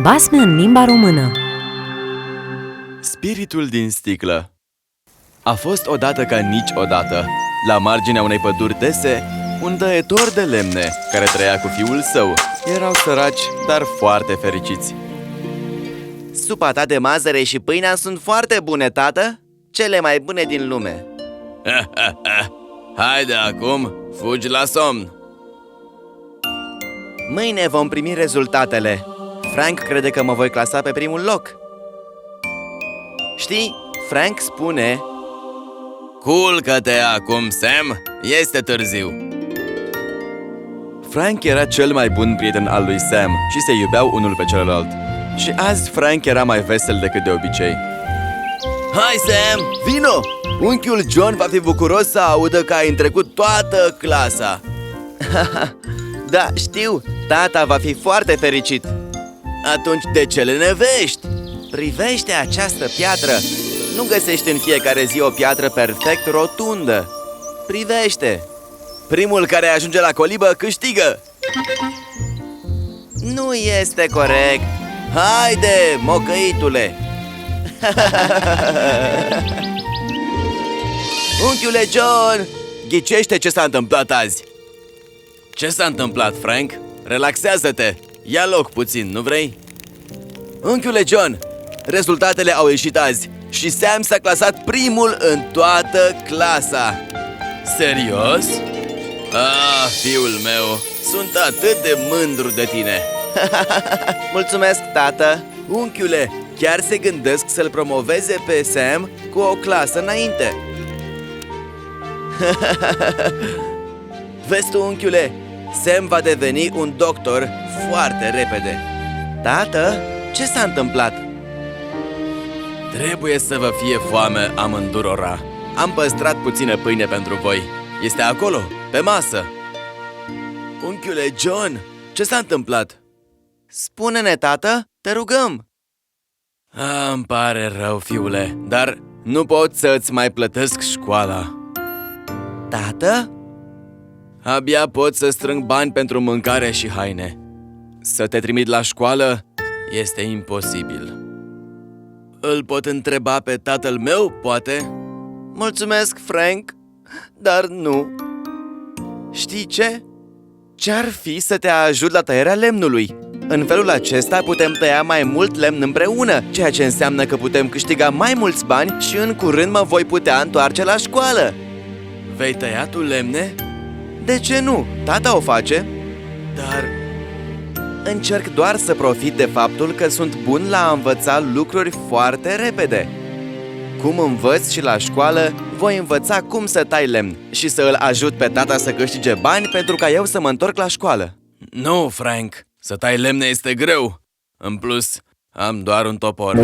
Basme în limba română Spiritul din sticlă A fost odată ca niciodată, la marginea unei păduri dese, un dăietor de lemne care trăia cu fiul său. Erau săraci, dar foarte fericiți. Supa ta de mazăre și pâinea sunt foarte bune, tată Cele mai bune din lume Haide acum, fugi la somn! Mâine vom primi rezultatele Frank crede că mă voi clasa pe primul loc Știi, Frank spune Culcă-te acum, Sam! Este târziu! Frank era cel mai bun prieten al lui Sam și se iubeau unul pe celălalt. Și azi Frank era mai vesel decât de obicei. Hai, Sam! Vino! Unchiul John va fi bucuros să audă că ai întrecut toată clasa. Da, știu, tata va fi foarte fericit Atunci de ce le nevești? Privește această piatră Nu găsești în fiecare zi o piatră perfect rotundă Privește Primul care ajunge la colibă câștigă! Nu este corect Haide, mocăitule! Unchiule John, ghicește ce s-a întâmplat azi Ce s-a întâmplat, Frank? Relaxează-te, ia loc puțin, nu vrei? Unchiule John, rezultatele au ieșit azi și Sam s-a clasat primul în toată clasa Serios? Ah, fiul meu, sunt atât de mândru de tine Mulțumesc, tată Unchiule, chiar se gândesc să-l promoveze pe Sam cu o clasă înainte Vezi tu, unchiule, Sam va deveni un doctor foarte repede Tată, ce s-a întâmplat? Trebuie să vă fie foame amândurora Am păstrat puțină pâine pentru voi Este acolo, pe masă Unchiule John, ce s-a întâmplat? Spune-ne, tată, te rugăm A, îmi pare rău, fiule, dar nu pot să-ți mai plătesc școala Tată? Abia pot să strâng bani pentru mâncare și haine Să te trimit la școală este imposibil Îl pot întreba pe tatăl meu, poate? Mulțumesc, Frank, dar nu Știi ce? Ce-ar fi să te ajut la tăierea lemnului? În felul acesta putem tăia mai mult lemn împreună, ceea ce înseamnă că putem câștiga mai mulți bani și în curând mă voi putea întoarce la școală Vei tăia tu lemne? De ce nu? Tata o face. Dar Încerc doar să profit de faptul că sunt bun la a învăța lucruri foarte repede. Cum învăț și la școală, voi învăța cum să tai lemn și să îl ajut pe tata să câștige bani pentru ca eu să mă întorc la școală. Nu, Frank, să tai lemne este greu. În plus, am doar un topor.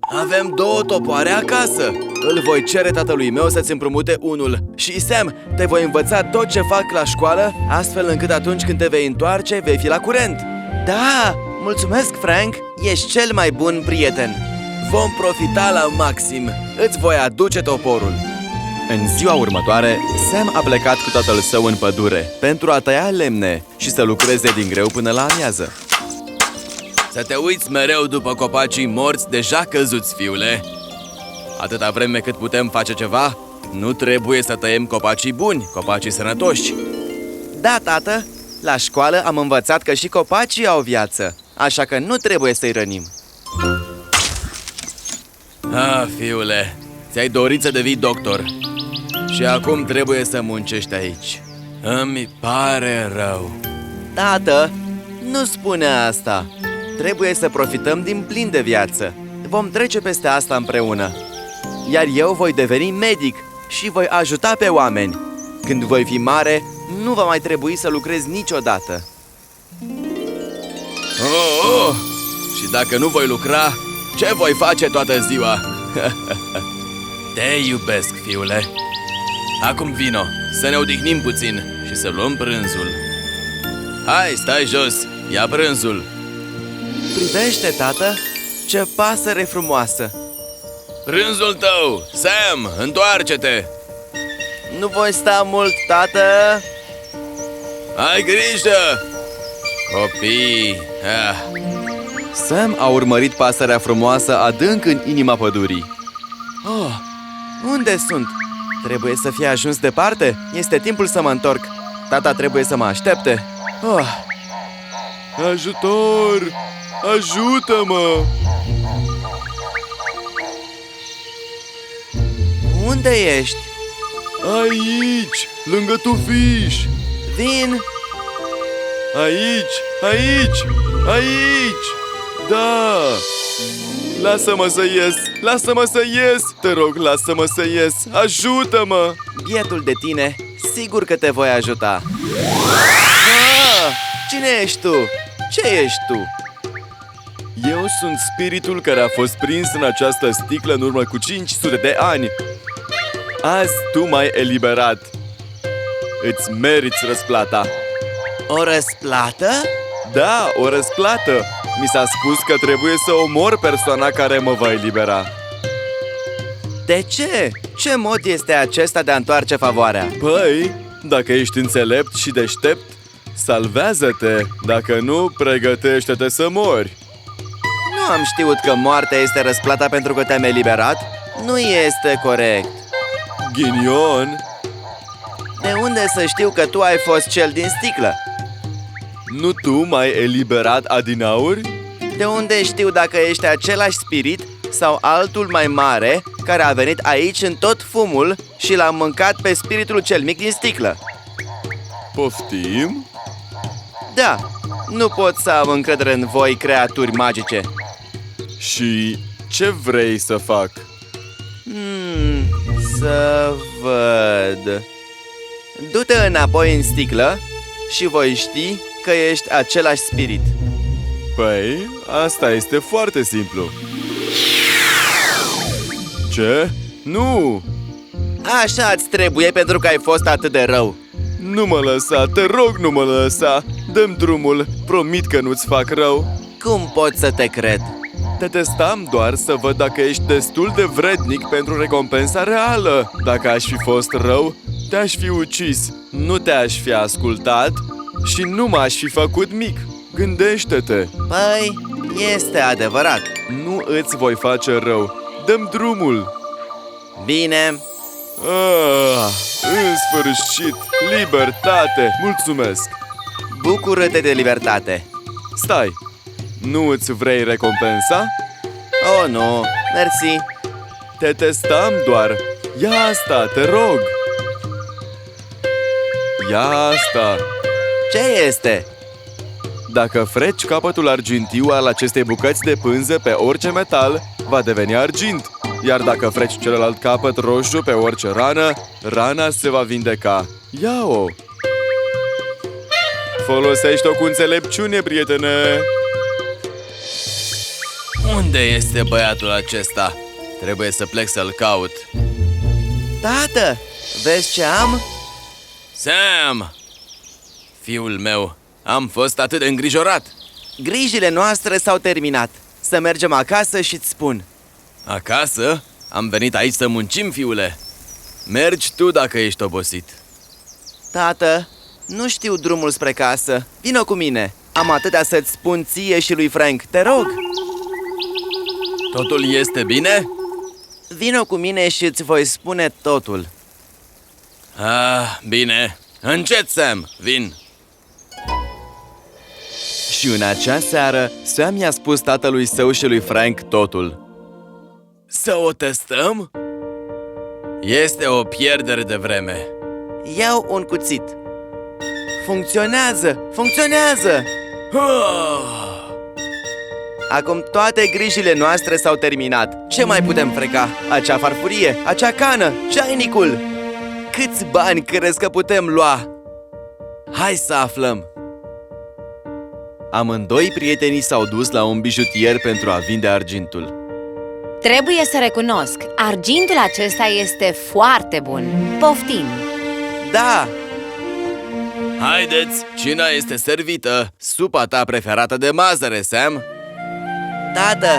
Avem două topoare acasă Îl voi cere tatălui meu să-ți împrumute unul. Și Sam, te voi învăța tot ce fac la școală Astfel încât atunci când te vei întoarce, vei fi la curent. Da, mulțumesc, Frank, ești cel mai bun prieten. Vom profita la maxim. Îți voi aduce toporul. În ziua următoare, Sam a plecat cu tatăl său în pădure Pentru a tăia lemne și să lucreze din greu până la amiază. Să te uiți mereu după copacii morți deja căzuți, fiule Atâta vreme cât putem face ceva, nu trebuie să tăiem copacii buni, copacii sănătoși. Da, tată, la școală am învățat că și copacii au viață Așa că nu trebuie să-i rănim. Ah, fiule, ți-ai dorit să devii doctor Și acum trebuie să muncești aici. Îmi pare rău. Tată, nu spune asta. Trebuie să profităm din plin de viață. Vom trece peste asta împreună Iar eu voi deveni medic și voi ajuta pe oameni. Când voi fi mare, nu va mai trebui să lucrez niciodată. Oh, oh! Și dacă nu voi lucra, ce voi face toată ziua? Te iubesc, fiule. Acum vino, să ne odihnim puțin și să luăm prânzul. Hai, stai jos, ia prânzul. Privește, tată, ce pasăre frumoasă Prânzul tău, Sam, întoarce-te Nu voi sta mult, tată Ai grijă! Copii! Ah. Sam a urmărit pasărea frumoasă adânc în inima pădurii. Oh, unde sunt? Trebuie să fie ajuns departe? Este timpul să mă întorc. Tata trebuie să mă aștepte. Oh. Ajutor! Ajută-mă! Unde ești? Aici, lângă tufiș! Vin! Aici, aici, aici! Da! Lasă-mă să ies! Lasă-mă să ies! Te rog, lasă-mă să ies! Ajută-mă! Bietul de tine, sigur că te voi ajuta. Ah, cine ești tu? Ce ești tu? Eu sunt spiritul care a fost prins în această sticlă în urmă cu 500 de ani. Azi tu m-ai eliberat. Îți meriți răsplata. O răsplată? Da, o răsplată. Mi s-a spus că trebuie să omor persoana care mă va elibera. De ce? Ce mod este acesta de a întoarce favoarea? Păi, dacă ești înțelept și deștept, salvează-te. Dacă nu, pregătește-te să mori. Nu am știut că moartea este răsplata pentru că te-am eliberat? Nu este corect. Ghinion, De unde să știu că tu ai fost cel din sticlă? nu tu m-ai eliberat adinauri? De unde știu dacă ești același spirit sau altul mai mare care a venit aici în tot fumul și l-a mâncat pe spiritul cel mic din sticlă? Poftim? Da, nu pot să am încredere în voi, creaturi magice. Și ce vrei să fac? Hmm, să văd... Du-te înapoi în sticlă și voi ști că ești același spirit. Păi, asta este foarte simplu. Ce? Nu! Așa îți trebuie pentru că ai fost atât de rău. Nu mă lăsa, te rog, nu mă lăsa! Dăm drumul, promit că nu-ți fac rău. Cum pot să te cred? Te testam doar să văd dacă ești destul de vrednic pentru recompensa reală. Dacă aș fi fost rău, te-aș fi ucis, nu te-aș fi ascultat și nu m-aș fi făcut mic. Gândește-te, Păi, este adevărat. nu îți voi face rău. Dăm drumul. Bine, Ah, în sfârșit, libertate! Mulțumesc! bucură-te de libertate. Stai! Nu îți vrei recompensa? Oh, nu, mersi. Te testam doar! Ia asta, te rog! Ia asta! Ce este? Dacă freci capătul argintiu al acestei bucăți de pânză pe orice metal, va deveni argint. Iar dacă freci celălalt capăt roșu pe orice rană, rana se va vindeca. Ia-o! Folosește-o cu înțelepciune, prietene! Unde este băiatul acesta? Trebuie să plec să-l caut. Tată, vezi ce am? Sam! Fiul meu, am fost atât de îngrijorat. Grijile noastre s-au terminat. Să mergem acasă și-ți spun. Acasă? Am venit aici să muncim, fiule. Mergi tu dacă ești obosit. Tată, nu știu drumul spre casă. Vino cu mine. Am atâtea să-ți spun ție și lui Frank. Te rog! Totul este bine? Vino cu mine și îți voi spune totul. Ah, bine. Încet, Sam. Vin. Și în acea seară, Sam i-a spus tatălui său și lui Frank totul. Să o testăm? Este o pierdere de vreme. Iau un cuțit. Funcționează! Funcționează! Ah! Acum toate grijile noastre s-au terminat. Ce mai putem freca? Acea farfurie, acea cană, ceainicul! Câți bani crezi că putem lua? Hai să aflăm! Amândoi prietenii s-au dus la un bijutier pentru a vinde argintul. Trebuie să recunosc, argintul acesta este foarte bun. Poftim! Da! Haideți, cina este servită! Supa ta preferată de mazăre, Sam! Tată,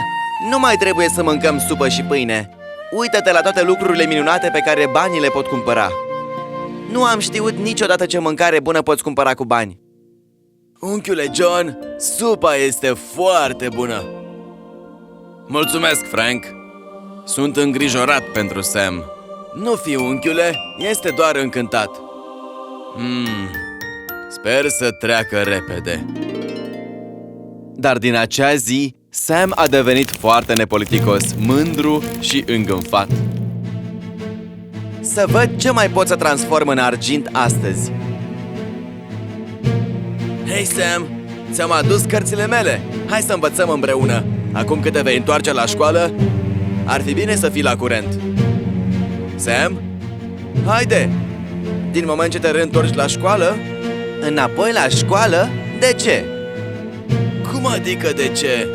nu mai trebuie să mâncăm supă și pâine. Uită-te la toate lucrurile minunate pe care banii le pot cumpăra. Nu am știut niciodată ce mâncare bună poți cumpăra cu bani. Unchiule John, supa este foarte bună! Mulțumesc, Frank! Sunt îngrijorat pentru Sam. Nu fi, unchiule, este doar încântat. Hmm, sper să treacă repede. Dar din acea zi, Sam a devenit foarte nepoliticos, mândru și îngânfat. Să văd ce mai pot să transform în argint astăzi. Hei, Sam! Ți-am adus cărțile mele! Hai să învățăm împreună! Acum că te vei întoarce la școală, ar fi bine să fii la curent. Sam? Haide! Din moment ce te reîntorci la școală? Înapoi la școală? De ce? Cum adică de ce?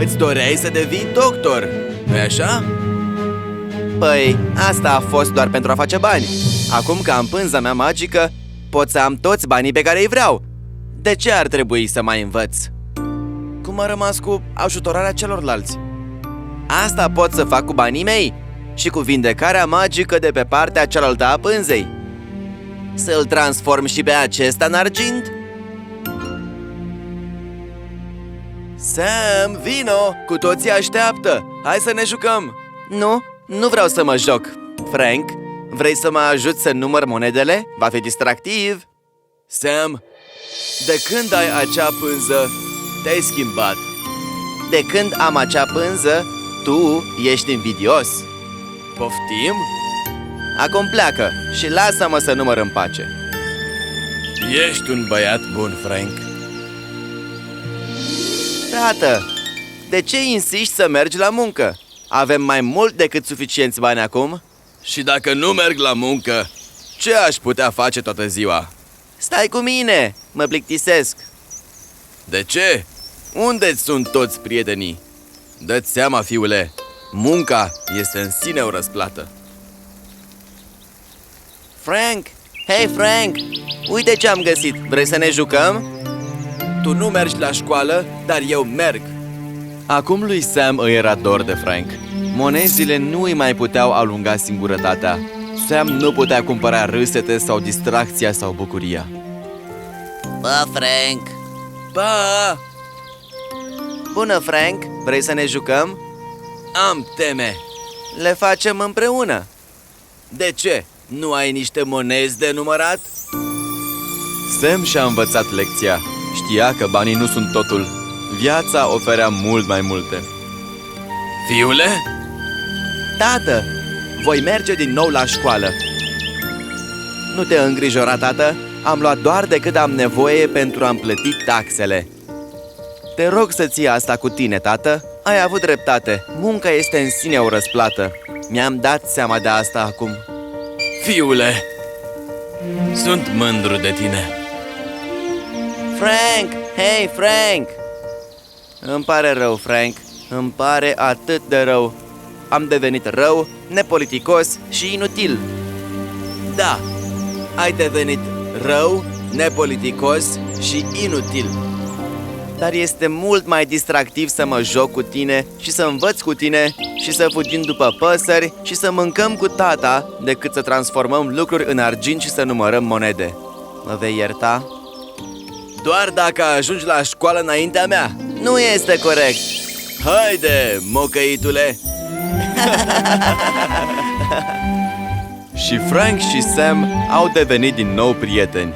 Îți doreai să devii doctor, nu așa? Păi, asta a fost doar pentru a face bani. Acum că am pânza mea magică, pot să am toți banii pe care îi vreau. De ce ar trebui să mai învăț? Cum a rămas cu ajutorarea celorlalți? Asta pot să fac cu banii mei și cu vindecarea magică de pe partea cealaltă a pânzei. Să-l transform și pe acesta în argint? Sam, vino! Cu toții așteaptă! Hai să ne jucăm! Nu, nu vreau să mă joc. Frank, vrei să mă ajut să număr monedele? Va fi distractiv. Sam, de când ai acea pânză, te-ai schimbat. De când am acea pânză, tu ești invidios. Poftim? Acum pleacă și lasă-mă să număr în pace. Ești un băiat bun, Frank. Tată, de ce insiști să mergi la muncă? Avem mai mult decât suficienți bani acum? Și dacă nu merg la muncă, ce aș putea face toată ziua? Stai cu mine, mă plictisesc. De ce? unde sunt toți prietenii? Dă-ți seama, fiule, munca este în sine o răsplată. Frank! Hei, Frank! Uite ce am găsit! Vrei să ne jucăm? Tu nu mergi la școală, dar eu merg! Acum lui Sam îi era dor de Frank. Monezile nu îi mai puteau alunga singurătatea. Sam nu putea cumpăra râsete sau distracția sau bucuria. Bă, Frank, Ba! bună, Frank, vrei să ne jucăm? Am teme! Le facem împreună De ce? Nu ai niște monezi de numărat? Sam și-a învățat lecția. Știa că banii nu sunt totul. Viața oferea mult mai multe. Fiule? Tată, voi merge din nou la școală. Nu te îngrijora, tată. Am luat doar de cât am nevoie pentru a-mi plăti taxele. Te rog să ții asta cu tine, tată. Ai avut dreptate. Munca este în sine o răsplată. Mi-am dat seama de asta acum. Fiule, sunt mândru de tine. Frank, hei, Frank Îmi pare rău, Frank Îmi pare atât de rău Am devenit rău, nepoliticos și inutil Da, ai devenit rău, nepoliticos și inutil. Dar este mult mai distractiv să mă joc cu tine și să învăț cu tine și să fugim după păsări și să mâncăm cu tata decât să transformăm lucruri în argint și să numărăm monede. Mă vei ierta? Doar dacă ajungi la școală înaintea mea. Nu este corect! Haide, mocăitule! și Frank și Sam au devenit din nou prieteni.